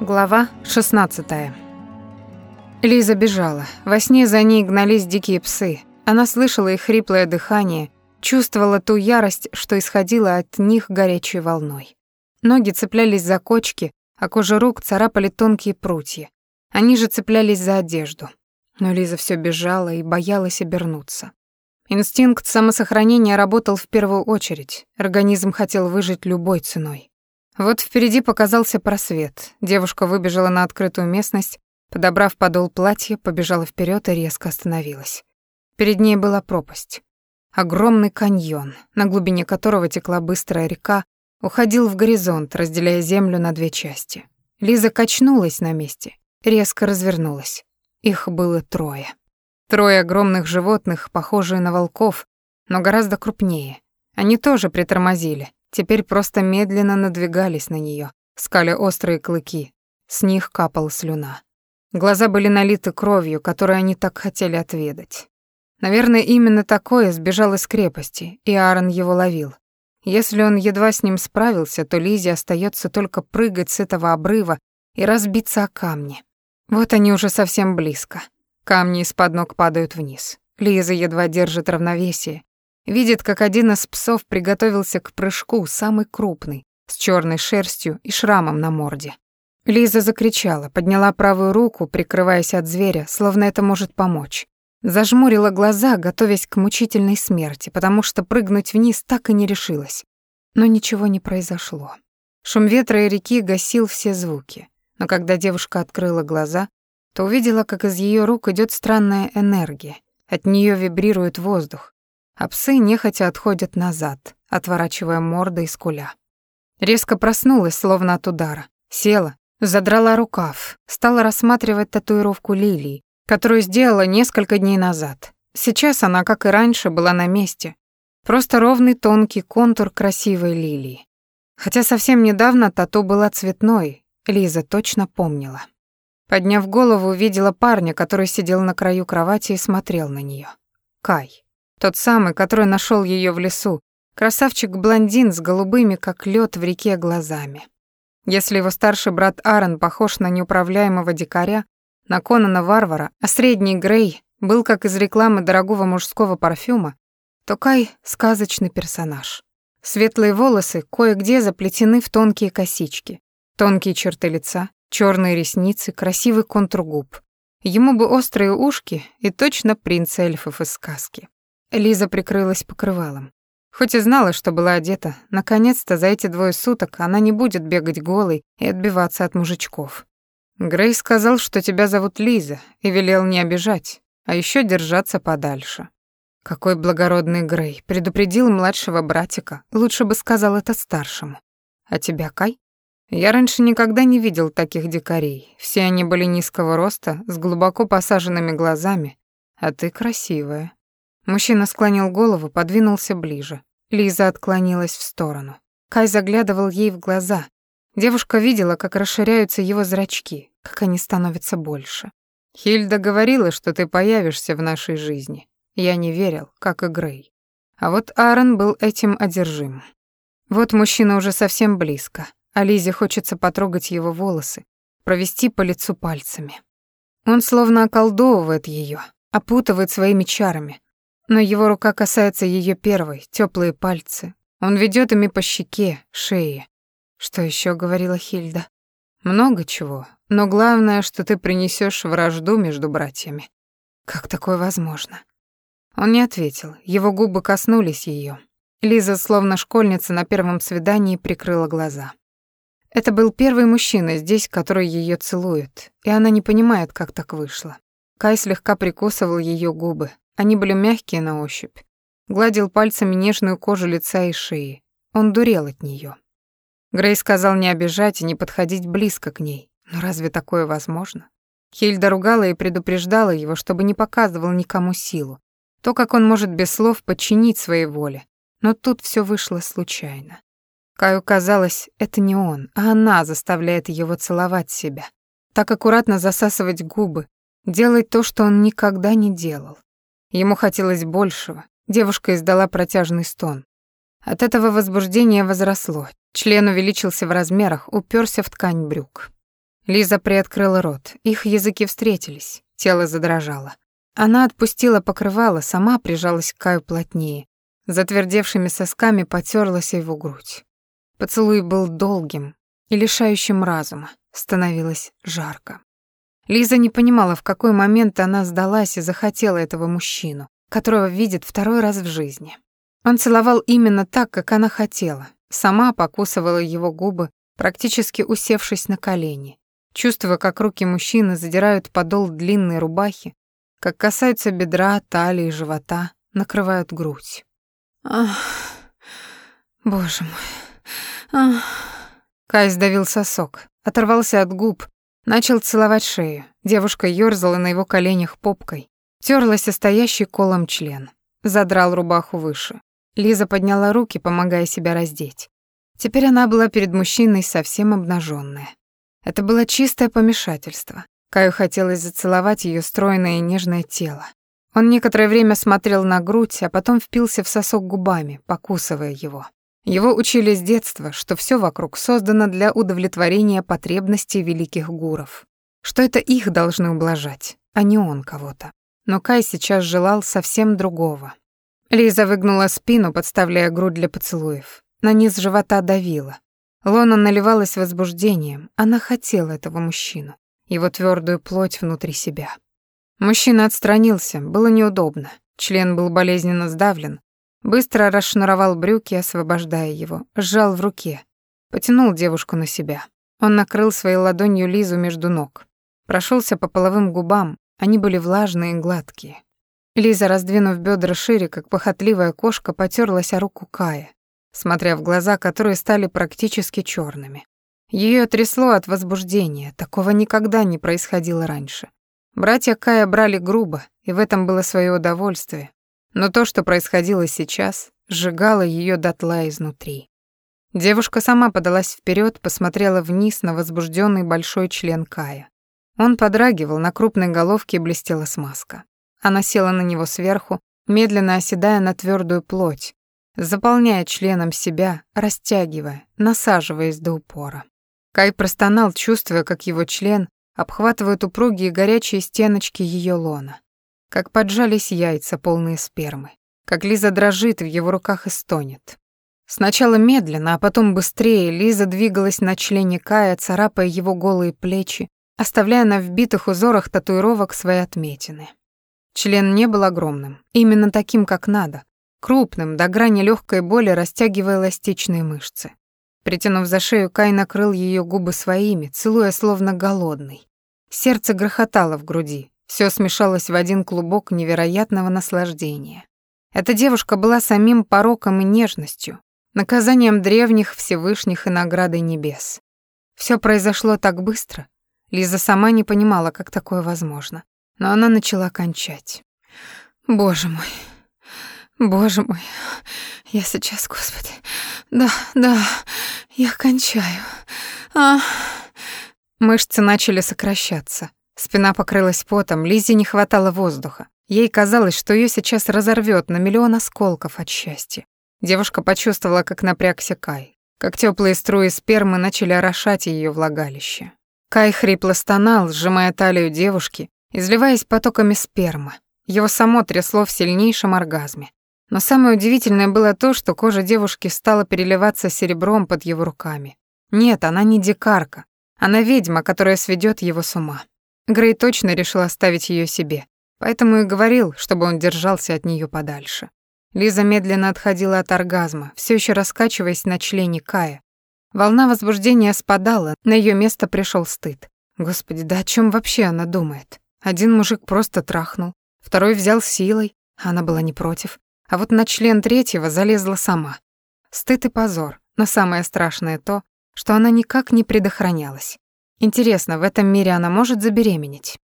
Глава 16. Лиза бежала. Во сне за ней гнались дикие псы. Она слышала их хриплое дыхание, чувствовала ту ярость, что исходила от них горячей волной. Ноги цеплялись за кочки, а кожа рук царапали тонкие прутья. Они же цеплялись за одежду. Но Лиза все бежала и боялась обернуться. Инстинкт самосохранения работал в первую очередь. Организм хотел выжить любой ценой. Вот впереди показался просвет. Девушка выбежала на открытую местность, подобрав подол платья, побежала вперед и резко остановилась. Перед ней была пропасть. Огромный каньон, на глубине которого текла быстрая река, уходил в горизонт, разделяя землю на две части. Лиза качнулась на месте, резко развернулась. Их было трое. Трое огромных животных, похожие на волков, но гораздо крупнее. Они тоже притормозили, теперь просто медленно надвигались на нее, скаля острые клыки. С них капала слюна. Глаза были налиты кровью, которую они так хотели отведать. Наверное, именно такое сбежал из крепости, и Аарон его ловил. Если он едва с ним справился, то Лизе остается только прыгать с этого обрыва и разбиться о камни. Вот они уже совсем близко. Камни из-под ног падают вниз. Лиза едва держит равновесие, Видит, как один из псов приготовился к прыжку, самый крупный, с черной шерстью и шрамом на морде. Лиза закричала, подняла правую руку, прикрываясь от зверя, словно это может помочь. Зажмурила глаза, готовясь к мучительной смерти, потому что прыгнуть вниз так и не решилась. Но ничего не произошло. Шум ветра и реки гасил все звуки. Но когда девушка открыла глаза, то увидела, как из ее рук идет странная энергия. От нее вибрирует воздух, а псы нехотя отходят назад, отворачивая морды и скуля. Резко проснулась, словно от удара. Села, задрала рукав, стала рассматривать татуировку лилии, которую сделала несколько дней назад. Сейчас она, как и раньше, была на месте. Просто ровный тонкий контур красивой лилии. Хотя совсем недавно тату была цветной, Лиза точно помнила. Подняв голову, увидела парня, который сидел на краю кровати и смотрел на нее. Кай. Тот самый, который нашел ее в лесу. Красавчик-блондин с голубыми, как лед в реке, глазами. Если его старший брат Аарон похож на неуправляемого дикаря, на Конана варвара, а средний Грей был как из рекламы дорогого мужского парфюма, то Кай — сказочный персонаж. Светлые волосы кое-где заплетены в тонкие косички, тонкие черты лица, черные ресницы, красивый контур губ. Ему бы острые ушки и точно принц эльфов из сказки. Лиза прикрылась покрывалом. Хоть и знала, что была одета, наконец-то за эти двое суток она не будет бегать голой и отбиваться от мужичков. Грей сказал, что тебя зовут Лиза, и велел не обижать, а еще держаться подальше. Какой благородный Грей, предупредил младшего братика, лучше бы сказал это старшему. А тебя, Кай? Я раньше никогда не видел таких дикарей. Все они были низкого роста, с глубоко посаженными глазами, а ты красивая. Мужчина склонил голову, подвинулся ближе. Лиза отклонилась в сторону. Кай заглядывал ей в глаза. Девушка видела, как расширяются его зрачки, как они становятся больше. «Хильда говорила, что ты появишься в нашей жизни. Я не верил, как и Грей. А вот Аарон был этим одержим. Вот мужчина уже совсем близко, а Лизе хочется потрогать его волосы, провести по лицу пальцами. Он словно околдовывает ее, опутывает своими чарами, но его рука касается ее первой, теплые пальцы. Он ведет ими по щеке, шее. Что еще говорила Хильда? Много чего, но главное, что ты принесешь вражду между братьями. Как такое возможно? Он не ответил, его губы коснулись ее. Лиза, словно школьница на первом свидании, прикрыла глаза. Это был первый мужчина здесь, который ее целует, и она не понимает, как так вышло. Кай слегка прикусывал ее губы, они были мягкие на ощупь. Гладил пальцами нежную кожу лица и шеи. Он дурел от нее. Грей сказал не обижать и не подходить близко к ней. Но разве такое возможно? Хильда ругала и предупреждала его, чтобы не показывал никому силу. То, как он может без слов подчинить своей воле. Но тут все вышло случайно. Каю казалось, это не он, а она заставляет его целовать себя. Так аккуратно засасывать губы, делать то, что он никогда не делал. Ему хотелось большего. Девушка издала протяжный стон. От этого возбуждение возросло. Член увеличился в размерах, уперся в ткань брюк. Лиза приоткрыла рот. Их языки встретились. Тело задрожало. Она отпустила покрывало, сама прижалась к Каю плотнее. Затвердевшими сосками потерлась его грудь. Поцелуй был долгим и лишающим разума. Становилось жарко. Лиза не понимала, в какой момент она сдалась и захотела этого мужчину, которого видит второй раз в жизни. Он целовал именно так, как она хотела. Сама покусывала его губы, практически усевшись на колени чувствуя, как руки мужчины задирают подол длинной рубахи, как касаются бедра, талии, живота, накрывают грудь. Ах, боже мой. Ах. Кай сдавил сосок, оторвался от губ, начал целовать шею. Девушка ёрзала на его коленях попкой, тёрлась о стоящий колом член, задрал рубаху выше. Лиза подняла руки, помогая себя раздеть. Теперь она была перед мужчиной совсем обнаженная. Это было чистое помешательство. Каю хотелось зацеловать ее стройное и нежное тело. Он некоторое время смотрел на грудь, а потом впился в сосок губами, покусывая его. Его учили с детства, что все вокруг создано для удовлетворения потребностей великих гуров. Что это их должны ублажать, а не он кого-то. Но Кай сейчас желал совсем другого. Лиза выгнула спину, подставляя грудь для поцелуев. На низ живота давила. Лона наливалась возбуждением. Она хотела этого мужчину, его твердую плоть внутри себя. Мужчина отстранился, было неудобно. Член был болезненно сдавлен. Быстро расшнуровал брюки, освобождая его, сжал в руке. Потянул девушку на себя. Он накрыл своей ладонью Лизу между ног. Прошелся по половым губам, они были влажные и гладкие. Лиза, раздвинув бедра шире, как похотливая кошка, потерлась о руку Кая смотря в глаза, которые стали практически черными. Ее трясло от возбуждения, такого никогда не происходило раньше. Братья Кая брали грубо, и в этом было свое удовольствие, но то, что происходило сейчас, сжигало ее дотла изнутри. Девушка сама подалась вперед, посмотрела вниз на возбужденный большой член Кая. Он подрагивал, на крупной головке блестела смазка. Она села на него сверху, медленно оседая на твердую плоть, заполняя членом себя, растягивая, насаживаясь до упора. Кай простонал, чувствуя, как его член обхватывает упругие горячие стеночки ее лона, как поджались яйца, полные спермы, как Лиза дрожит в его руках и стонет. Сначала медленно, а потом быстрее Лиза двигалась на члене Кая, царапая его голые плечи, оставляя на вбитых узорах татуировок свои отметины. Член не был огромным, именно таким, как надо, крупным, до грани легкой боли растягивая эластичные мышцы. Притянув за шею, Кай накрыл ее губы своими, целуя словно голодный. Сердце грохотало в груди, все смешалось в один клубок невероятного наслаждения. Эта девушка была самим пороком и нежностью, наказанием древних Всевышних и наградой небес. Все произошло так быстро. Лиза сама не понимала, как такое возможно, но она начала кончать. Боже мой, Боже мой, я сейчас, Господи. Да, да, я кончаю. А. Мышцы начали сокращаться. Спина покрылась потом, Лизе не хватало воздуха. Ей казалось, что ее сейчас разорвет на миллион осколков от счастья. Девушка почувствовала, как напрягся Кай, как теплые струи спермы начали орошать ее влагалище. Кай хрипло стонал, сжимая талию девушки, изливаясь потоками спермы. Его само трясло в сильнейшем оргазме. Но самое удивительное было то, что кожа девушки стала переливаться серебром под его руками. Нет, она не дикарка. Она ведьма, которая сведет его с ума. Грей точно решил оставить ее себе, поэтому и говорил, чтобы он держался от нее подальше. Лиза медленно отходила от оргазма, все еще раскачиваясь на члене Кая. Волна возбуждения спадала, на ее место пришел стыд. Господи, да о чем вообще она думает? Один мужик просто трахнул, второй взял силой, а она была не против. А вот на член третьего залезла сама. Стыд и позор, но самое страшное то, что она никак не предохранялась. Интересно, в этом мире она может забеременеть?